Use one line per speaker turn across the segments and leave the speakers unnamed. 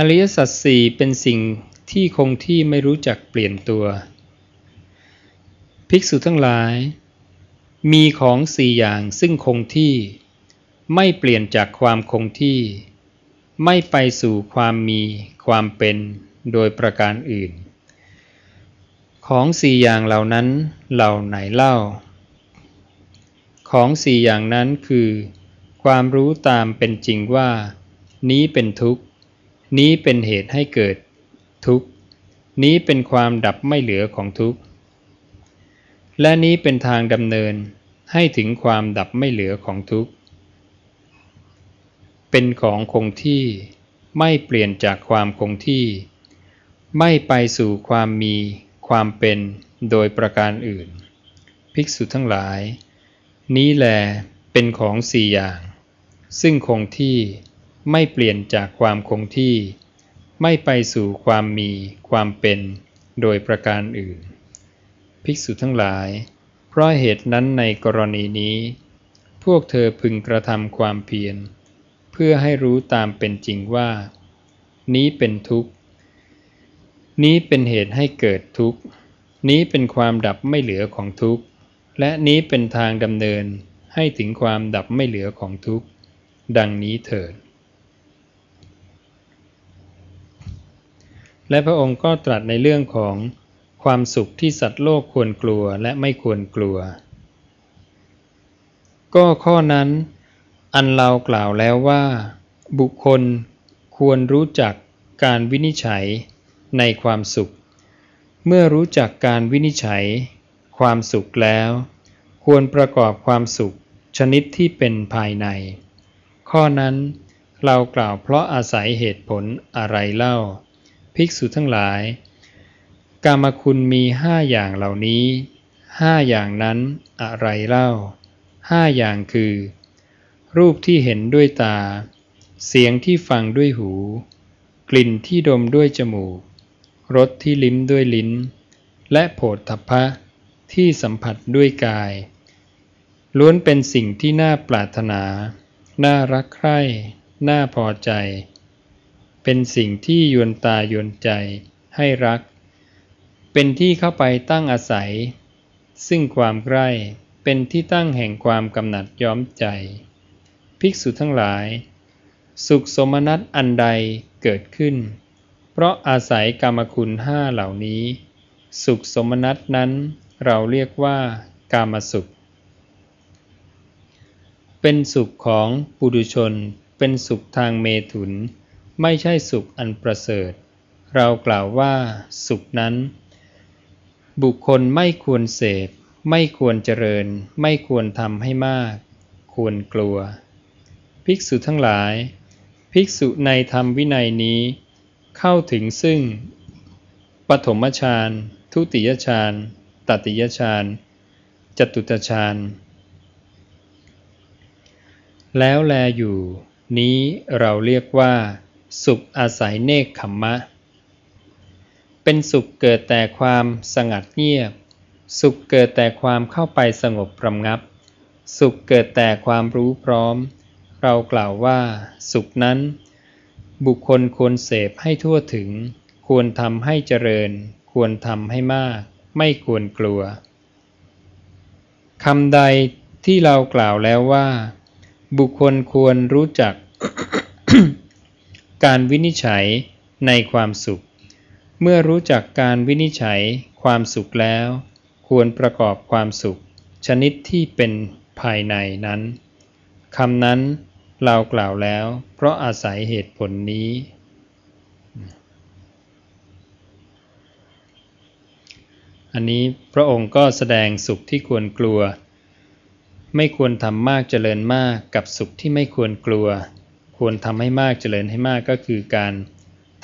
อริยสัจสี่เป็นสิ่งที่คงที่ไม่รู้จักเปลี่ยนตัว ภิกษุทั้งหลาย มีของสี่อย่างซึ่งคงที่ ไม่เปลี่ยนจากความคงที่ ไม่ไปสู่ความมีความเป็นโดยประการอื่น ของสี่อย่างเหล่านั้นเหล่าไหนเล่า ของสี่อย่างนั้นคือ ความรู้ตามเป็นจริงว่า นี้เป็นทุกข์ นี้เป็นเหตุให้เกิดทุกข์ นี้เป็นความดับไม่เหลือของทุกข์ และนี้เป็นทางดำเนินให้ถึงความดับไม่เหลือของทุกข์ เป็นของคงที่ไม่เปลี่ยนจากความคงที่ ไม่ไปสู่ความมีความเป็นโดยประการอื่น ภิกษุทั้งหลาย นี้แลเป็นของสี่อย่าง ซึ่งคงที่ ไม่เปลี่ยนจากความคงที่ ไม่ไปสู่ความมีความเป็นโดยประการอื่น ภิกษุทั้งหลาย เพราะเหตุนั้นในกรณีนี้ พวกเธอพึงกระทำความเพียร เพื่อให้รู้ตามเป็นจริงว่า นี้เป็นทุกข์ นี้เป็นเหตุให้เกิดทุกข์ นี้เป็นความดับไม่เหลือของทุกข์ และนี้เป็นทางดำเนินให้ถึงความดับไม่เหลือของทุกข์ ดังนี้เถิด และพระองค์ก็ตรัสในเรื่องของความสุขที่สัตว์โลกควรกลัวและไม่ควรกลัว ก็ข้อนั้นอันเรากล่าวแล้วว่า บุคคลควรรู้จักการวินิจฉัยในความสุข เมื่อรู้จักการวินิจฉัย ความสุขแล้ว ควรประกอบความสุขชนิดที่เป็นภายใน ข้อนั้นเรากล่าวเพราะอาศัยเหตุผลอะไรเล่า ภิกษุทั้งหลาย กามคุณมีห้าอย่างเหล่านี้ห้าอย่างนั้นอะไรเล่าห้าอย่างคือ รูปที่เห็นด้วยตา เสียงที่ฟังด้วยหู กลิ่นที่ดมด้วยจมูกรสที่ลิ้มด้วยลิ้น และโผฏฐัพพะที่สัมผัสด้วยกาย ล้วนเป็นสิ่งที่น่าปรารถนา น่ารักใคร่ น่าพอใจ เป็นสิ่งที่ยวนตายวนใจให้รัก เป็นที่เข้าไปตั้งอาศัย ซึ่งความใกล้เป็นที่ตั้งแห่งความกำหนัดย้อมใจ ภิกษุทั้งหลาย สุขสมนัตอันใดเกิดขึ้น เพราะอาศัยกรรมคุณห้าเหล่านี้ สุขสมนัตนั้นเราเรียกว่ากามสุข เป็นสุขของปุถุชน เป็นสุขทางเมถุน ไม่ใช่สุขอันประเสริฐ เรากล่าวว่าสุขนั้น บุคคลไม่ควรเสพ ไม่ควรเจริญ ไม่ควรทำให้มาก ควรกลัว ภิกษุทั้งหลาย ภิกษุในธรรมวินัยนี้ เข้าถึงซึ่ง ปฐมฌานทุติยฌานตติยฌานจตุตฌานแล้วแลอยู่ นี้เราเรียกว่า สุขอาศัยเนคขมมะ เป็นสุขเกิดแต่ความสงัดเงียบ สุขเกิดแต่ความเข้าไปสงบประงับ สุขเกิดแต่ความรู้พร้อม เรากล่าวว่าสุขนั้น บุคคลควรเสพให้ทั่วถึง ควรทำให้เจริญ ควรทำให้มาก ไม่ควรกลัวคำใดที่เรากล่าวแล้วว่า บุคคลควรรู้จัก การวินิจฉัยในความสุข เมื่อรู้จักการวินิจฉัยความสุขแล้ว ควรประกอบความสุข ชนิดที่เป็นภายในนั้นคำนั้นเรากล่าวแล้ว เพราะอาศัยเหตุผลนี้ อันนี้พระองค์ก็แสดงสุขที่ควรกลัว ไม่ควรทำมากเจริญมากกับสุขที่ไม่ควรกลัว ควรทำให้มากเจริญให้มากก็คือการ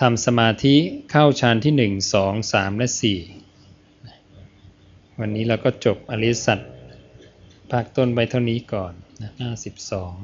ทำสมาธิเข้าฌานที่หนึ่งสองสามและสี่วันนี้เราก็จบอริสัตภาคต้นไปเท่านี้ก่อนนะหน้าสิบสอง